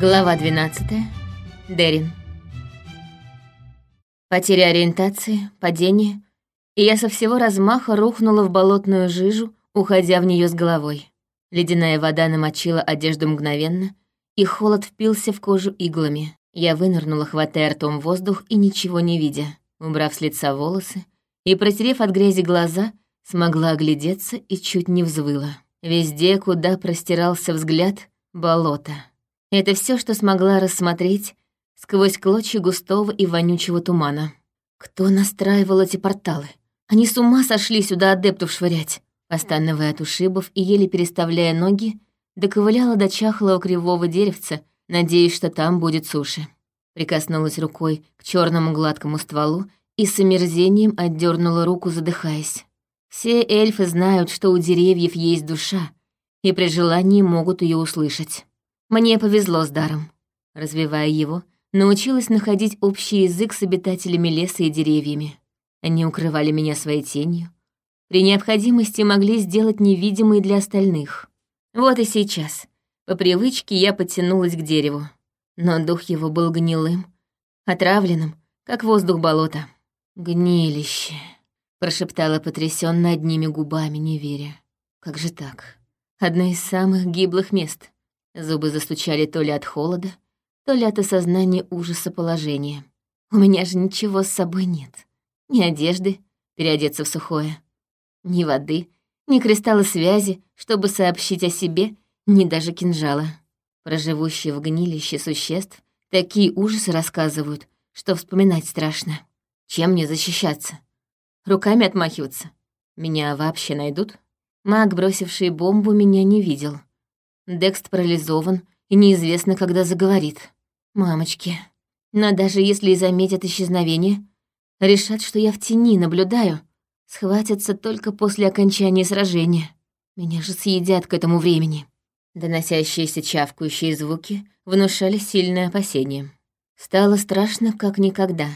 Глава 12. Дерин. Потеря ориентации, падение, и я со всего размаха рухнула в болотную жижу, уходя в нее с головой. Ледяная вода намочила одежду мгновенно, и холод впился в кожу иглами. Я вынырнула, хватая ртом воздух и ничего не видя. Убрав с лица волосы и протерев от грязи глаза, смогла оглядеться и чуть не взвыла. Везде, куда простирался взгляд, болото. Это все, что смогла рассмотреть сквозь клочья густого и вонючего тумана. Кто настраивал эти порталы? Они с ума сошли сюда адептов швырять. Постановая от ушибов и еле переставляя ноги, доковыляла до чахлого кривого деревца, надеясь, что там будет суши. Прикоснулась рукой к черному гладкому стволу и с омерзением отдернула руку, задыхаясь. Все эльфы знают, что у деревьев есть душа, и при желании могут ее услышать. Мне повезло с даром. Развивая его, научилась находить общий язык с обитателями леса и деревьями. Они укрывали меня своей тенью. При необходимости могли сделать невидимой для остальных. Вот и сейчас. По привычке я подтянулась к дереву. Но дух его был гнилым, отравленным, как воздух болота. «Гнилище», прошептала потрясенно одними губами, не веря. Как же так? Одно из самых гиблых мест. Зубы застучали то ли от холода, то ли от осознания ужаса положения. У меня же ничего с собой нет. Ни одежды, переодеться в сухое, ни воды, ни кристалла связи, чтобы сообщить о себе, ни даже кинжала. Про живущие в гнилище существ такие ужасы рассказывают, что вспоминать страшно. Чем мне защищаться? Руками отмахиваться. Меня вообще найдут? Маг, бросивший бомбу, меня не видел. Декст парализован и неизвестно, когда заговорит. Мамочки. Но даже если и заметят исчезновение, решат, что я в тени наблюдаю, схватятся только после окончания сражения. Меня же съедят к этому времени. Доносящиеся чавкающие звуки внушали сильное опасение. Стало страшно, как никогда.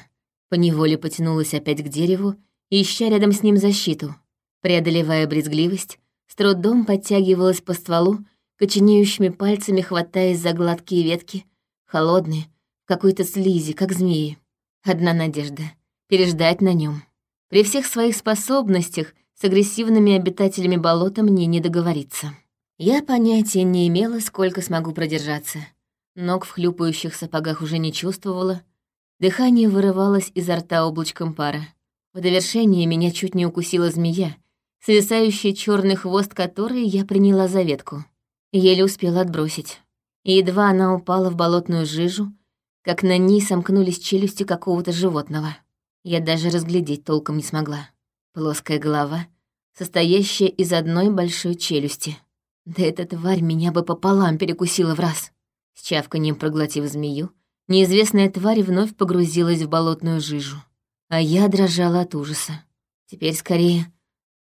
Поневоле потянулась опять к дереву ища рядом с ним защиту. Преодолевая брезгливость, с трудом подтягивалась по стволу, коченеющими пальцами хватаясь за гладкие ветки, холодные, какой-то слизи, как змеи. Одна надежда — переждать на нем. При всех своих способностях с агрессивными обитателями болота мне не договориться. Я понятия не имела, сколько смогу продержаться. Ног в хлюпающих сапогах уже не чувствовала. Дыхание вырывалось изо рта облачком пара. В довершение меня чуть не укусила змея, свисающий черный хвост которой я приняла за ветку. Еле успела отбросить. И едва она упала в болотную жижу, как на ней сомкнулись челюсти какого-то животного. Я даже разглядеть толком не смогла. Плоская голова, состоящая из одной большой челюсти. Да эта тварь меня бы пополам перекусила в раз. С чавканием проглотив змею, неизвестная тварь вновь погрузилась в болотную жижу а я дрожала от ужаса. Теперь скорее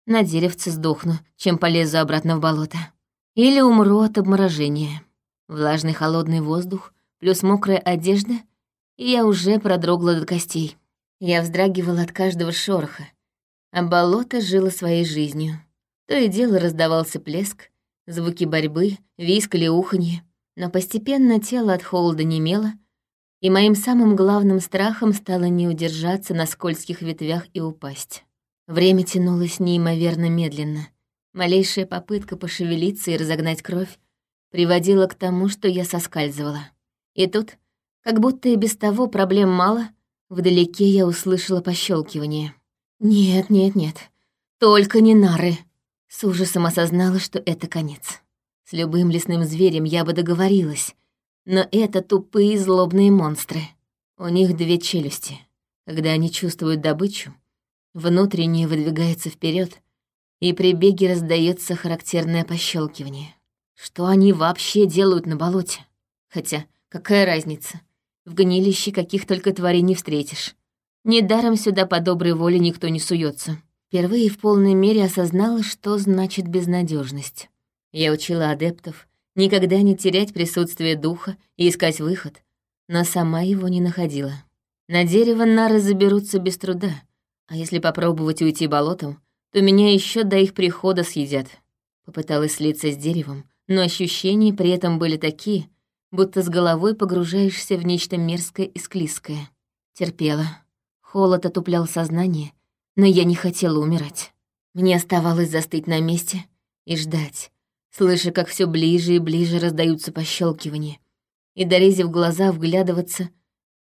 на деревце сдохну, чем полезу обратно в болото. Или умру от обморожения. Влажный холодный воздух плюс мокрая одежда, и я уже продрогла до костей. Я вздрагивала от каждого шороха, а болото жило своей жизнью. То и дело раздавался плеск, звуки борьбы, виск или уханье, но постепенно тело от холода немело, и моим самым главным страхом стало не удержаться на скользких ветвях и упасть. Время тянулось неимоверно медленно. Малейшая попытка пошевелиться и разогнать кровь приводила к тому, что я соскальзывала. И тут, как будто и без того проблем мало, вдалеке я услышала пощелкивание. «Нет, нет, нет, только не нары!» С ужасом осознала, что это конец. С любым лесным зверем я бы договорилась, но это тупые злобные монстры. У них две челюсти. Когда они чувствуют добычу, внутреннее выдвигается вперед, и при беге раздается характерное пощелкивание. Что они вообще делают на болоте? Хотя, какая разница? В гнилище каких только тварей не встретишь. Недаром сюда по доброй воле никто не суется. Впервые в полной мере осознала, что значит безнадежность. Я учила адептов, никогда не терять присутствие духа и искать выход, но сама его не находила. На дерево нары заберутся без труда, а если попробовать уйти болотом, то меня еще до их прихода съедят. Попыталась слиться с деревом, но ощущения при этом были такие, будто с головой погружаешься в нечто мерзкое и склизкое. Терпела. Холод отуплял сознание, но я не хотела умирать. Мне оставалось застыть на месте и ждать, слыша, как все ближе и ближе раздаются пощелкивания, и, дорезив глаза, вглядываться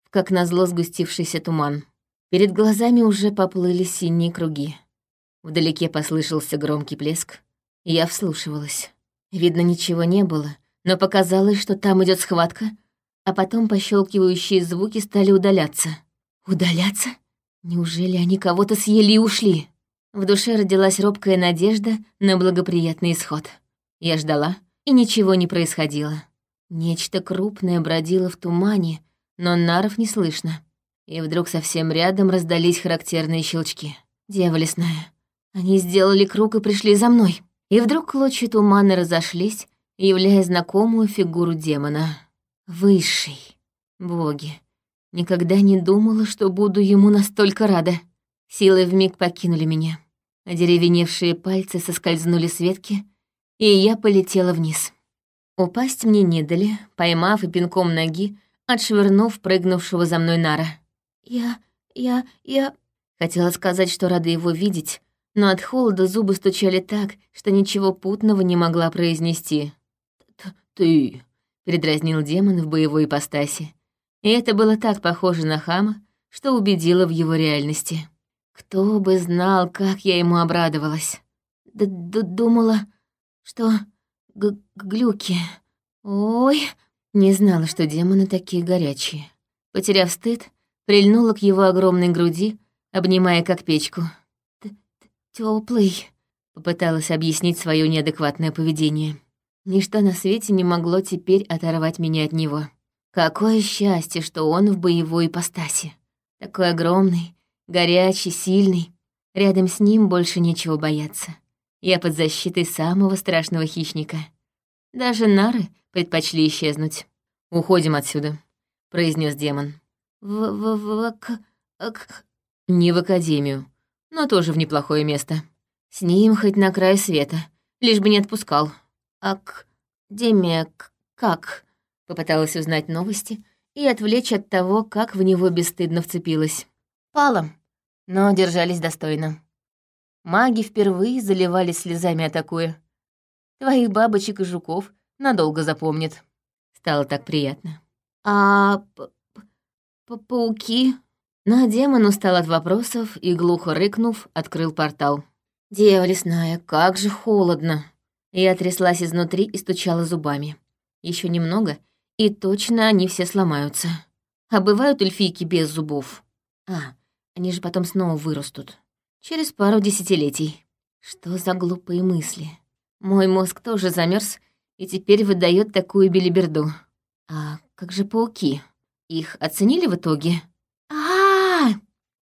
в как назло сгустившийся туман. Перед глазами уже поплыли синие круги. Вдалеке послышался громкий плеск. Я вслушивалась. Видно, ничего не было, но показалось, что там идет схватка, а потом пощелкивающие звуки стали удаляться. Удаляться? Неужели они кого-то съели и ушли? В душе родилась робкая надежда на благоприятный исход. Я ждала, и ничего не происходило. Нечто крупное бродило в тумане, но наров не слышно. И вдруг совсем рядом раздались характерные щелчки. Дева. Они сделали круг и пришли за мной. И вдруг клочья тумана разошлись, являя знакомую фигуру демона. Высший. Боги. Никогда не думала, что буду ему настолько рада. Силы вмиг покинули меня. Одеревеневшие пальцы соскользнули с ветки, и я полетела вниз. Упасть мне не дали, поймав и пинком ноги, отшвырнув прыгнувшего за мной нара. «Я... я... я...» Хотела сказать, что рада его видеть, но от холода зубы стучали так, что ничего путного не могла произнести. «Ты...» — передразнил демон в боевой ипостаси. И это было так похоже на хама, что убедило в его реальности. Кто бы знал, как я ему обрадовалась. Д -д Думала, что г глюки. Ой, не знала, что демоны такие горячие. Потеряв стыд, прильнула к его огромной груди, обнимая как печку. Теплый, попыталась объяснить свое неадекватное поведение. Ничто на свете не могло теперь оторвать меня от него. Какое счастье, что он в боевой ипостаси. Такой огромный, горячий, сильный. Рядом с ним больше нечего бояться. Я под защитой самого страшного хищника. Даже нары предпочли исчезнуть. «Уходим отсюда», — произнес демон. «В... в... в... к... к...» «Не в академию, но тоже в неплохое место. С ним хоть на край света, лишь бы не отпускал». «Ак... Демия... как?» — попыталась узнать новости и отвлечь от того, как в него бесстыдно вцепилась. Палом, но держались достойно. Маги впервые заливались слезами атакуя. Твоих бабочек и жуков надолго запомнит. Стало так приятно. А пауки? Но демон устал от вопросов и, глухо рыкнув, открыл портал. «Дева лесная, как же холодно!» Я тряслась изнутри и стучала зубами. Еще немного, и точно они все сломаются. А бывают эльфийки без зубов. А, они же потом снова вырастут. Через пару десятилетий. Что за глупые мысли? Мой мозг тоже замерз и теперь выдает такую белиберду. А как же пауки? Их оценили в итоге?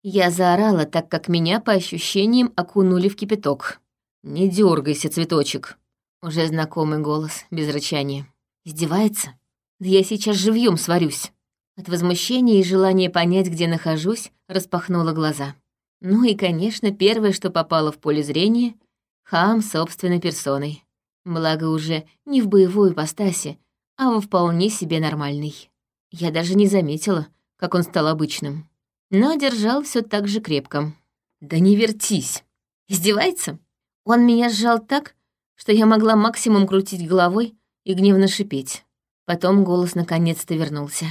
Я заорала, так как меня, по ощущениям, окунули в кипяток. «Не дергайся, цветочек!» Уже знакомый голос, без рычания. «Издевается? Да я сейчас живьем сварюсь!» От возмущения и желания понять, где нахожусь, распахнула глаза. Ну и, конечно, первое, что попало в поле зрения — хам собственной персоной. Благо уже не в боевой ипостаси, а во вполне себе нормальный. Я даже не заметила, как он стал обычным. Но держал все так же крепко. «Да не вертись!» Издевается? Он меня сжал так, что я могла максимум крутить головой и гневно шипеть. Потом голос наконец-то вернулся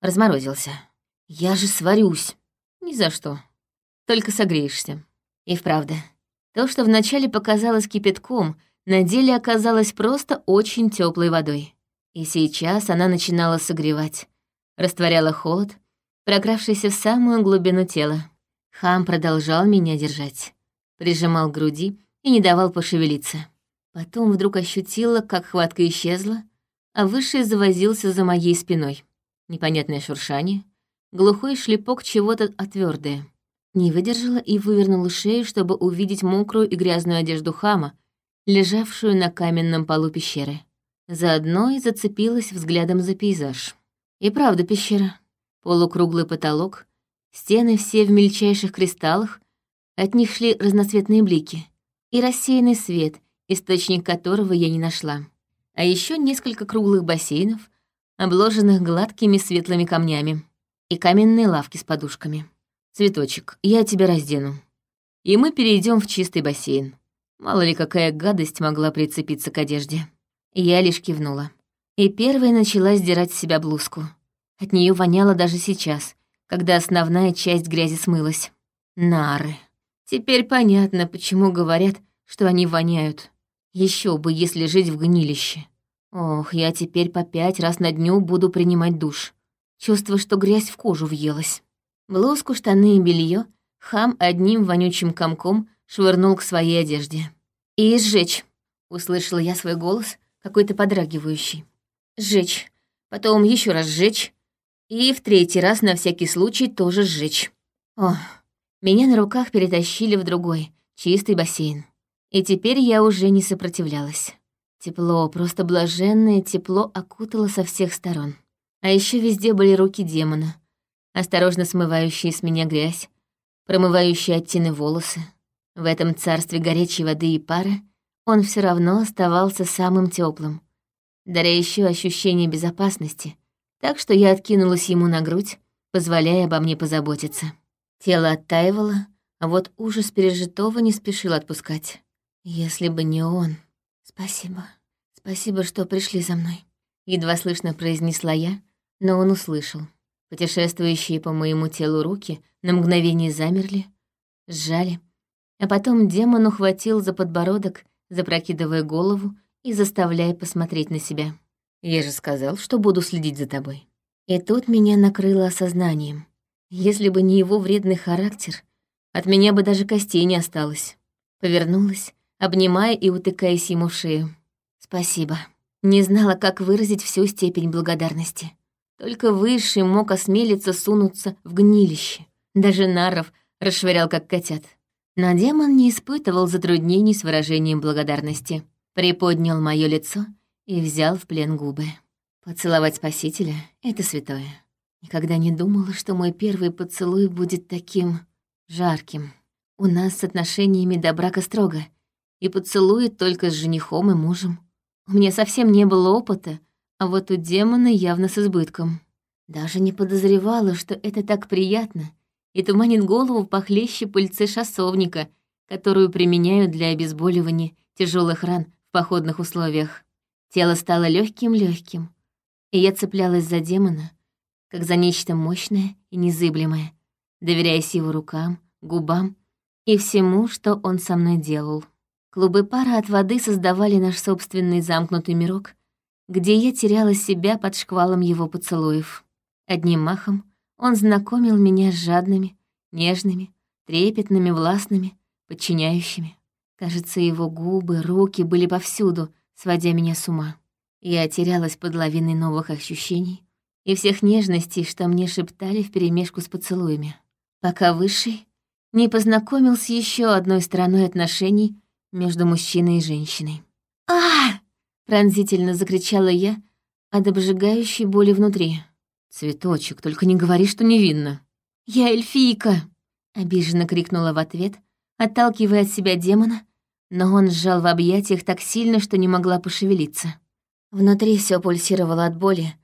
разморозился. Я же сварюсь. Ни за что. Только согреешься. И вправду, то, что вначале показалось кипятком, на деле оказалось просто очень теплой водой. И сейчас она начинала согревать, растворяла холод, прокравшийся в самую глубину тела. Хам продолжал меня держать, прижимал к груди и не давал пошевелиться. Потом вдруг ощутила, как хватка исчезла, а Высший завозился за моей спиной. Непонятное шуршание, глухой шлепок чего-то отвёрдое. Не выдержала и вывернула шею, чтобы увидеть мокрую и грязную одежду хама, лежавшую на каменном полу пещеры. Заодно и зацепилась взглядом за пейзаж. И правда пещера. Полукруглый потолок, стены все в мельчайших кристаллах, от них шли разноцветные блики, и рассеянный свет, источник которого я не нашла. А еще несколько круглых бассейнов, обложенных гладкими светлыми камнями, и каменные лавки с подушками. «Цветочек, я тебя раздену. И мы перейдем в чистый бассейн. Мало ли какая гадость могла прицепиться к одежде». Я лишь кивнула. И первой начала сдирать с себя блузку. От нее воняло даже сейчас, когда основная часть грязи смылась. Нары. Теперь понятно, почему говорят, что они воняют. Еще бы, если жить в гнилище. Ох, я теперь по пять раз на дню буду принимать душ. Чувство, что грязь в кожу въелась. Блузку, штаны и белье хам одним вонючим комком швырнул к своей одежде. «И сжечь», — услышала я свой голос, какой-то подрагивающий. «Сжечь, потом еще раз сжечь, и в третий раз на всякий случай тоже сжечь». О, меня на руках перетащили в другой, чистый бассейн. И теперь я уже не сопротивлялась. Тепло, просто блаженное тепло окутало со всех сторон. А еще везде были руки демона, осторожно смывающие с меня грязь, промывающие от тины волосы. В этом царстве горячей воды и пары он все равно оставался самым теплым, даря еще ощущение безопасности, так что я откинулась ему на грудь, позволяя обо мне позаботиться. Тело оттаивало, а вот ужас пережитого не спешил отпускать. Если бы не он... Спасибо. Спасибо, что пришли за мной. Едва слышно произнесла я, но он услышал. Путешествующие по моему телу руки на мгновение замерли, сжали, а потом демон ухватил за подбородок, запрокидывая голову и заставляя посмотреть на себя. «Я же сказал, что буду следить за тобой». И тут меня накрыло осознанием. Если бы не его вредный характер, от меня бы даже костей не осталось. Повернулась, обнимая и утыкаясь ему в шею. «Спасибо». Не знала, как выразить всю степень благодарности. Только Высший мог осмелиться сунуться в гнилище. Даже наров расшвырял, как котят. Но демон не испытывал затруднений с выражением благодарности. Приподнял мое лицо и взял в плен губы. Поцеловать Спасителя — это святое. Никогда не думала, что мой первый поцелуй будет таким жарким. У нас с отношениями до брака строго, и поцелует только с женихом и мужем. У меня совсем не было опыта, а вот у демона явно с избытком. Даже не подозревала, что это так приятно и туманит голову похлеще пыльцы шассовника, которую применяют для обезболивания тяжелых ран в походных условиях. Тело стало легким легким, и я цеплялась за демона, как за нечто мощное и незыблемое, доверяясь его рукам, губам и всему, что он со мной делал. Клубы пара от воды создавали наш собственный замкнутый мирок, где я теряла себя под шквалом его поцелуев. Одним махом он знакомил меня с жадными, нежными, трепетными, властными, подчиняющими. Кажется, его губы, руки были повсюду, сводя меня с ума. Я терялась под лавиной новых ощущений и всех нежностей, что мне шептали вперемешку с поцелуями, пока Высший не познакомил с еще одной стороной отношений между мужчиной и женщиной. а пронзительно закричала я от обжигающей боли внутри. «Цветочек, только не говори, что невинно». «Я эльфийка!» — обиженно крикнула в ответ, отталкивая от себя демона, но он сжал в объятиях так сильно, что не могла пошевелиться. Внутри все пульсировало от боли,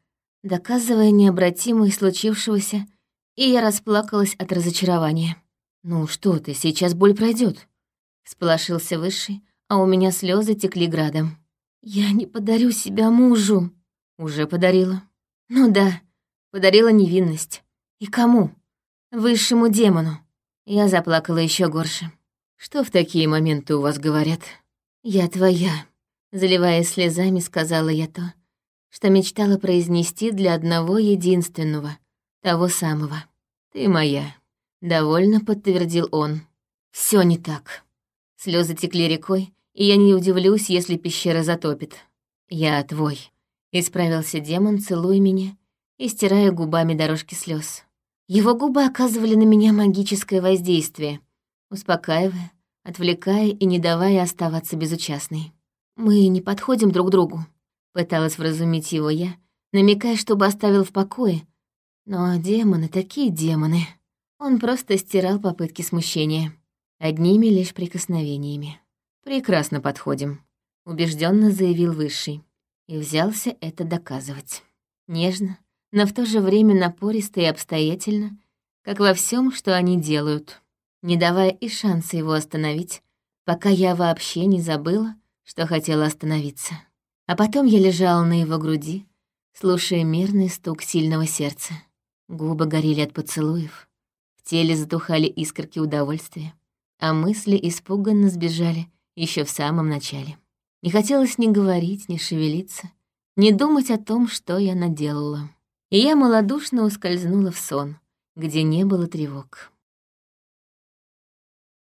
доказывая необратимость случившегося, и я расплакалась от разочарования. «Ну что ты, сейчас боль пройдет. Сполошился Высший, а у меня слезы текли градом. «Я не подарю себя мужу!» «Уже подарила». «Ну да, подарила невинность. И кому? Высшему демону». Я заплакала еще горше. «Что в такие моменты у вас говорят?» «Я твоя», — заливаясь слезами, сказала я то, что мечтала произнести для одного единственного, того самого. «Ты моя», — довольно подтвердил он. Все не так. Слезы текли рекой, и я не удивлюсь, если пещера затопит. Я твой. Исправился демон, целуя меня и стирая губами дорожки слез. Его губы оказывали на меня магическое воздействие, успокаивая, отвлекая и не давая оставаться безучастной. «Мы не подходим друг другу», — пыталась вразумить его я, намекая, чтобы оставил в покое. Но демоны такие демоны. Он просто стирал попытки смущения одними лишь прикосновениями. «Прекрасно подходим», — убежденно заявил Высший, и взялся это доказывать. Нежно, но в то же время напористо и обстоятельно, как во всем, что они делают, не давая и шанса его остановить, пока я вообще не забыла, что хотела остановиться. А потом я лежала на его груди, слушая мирный стук сильного сердца. Губы горели от поцелуев, в теле затухали искорки удовольствия, а мысли испуганно сбежали еще в самом начале. Не хотелось ни говорить, ни шевелиться, ни думать о том, что я наделала. И я малодушно ускользнула в сон, где не было тревог.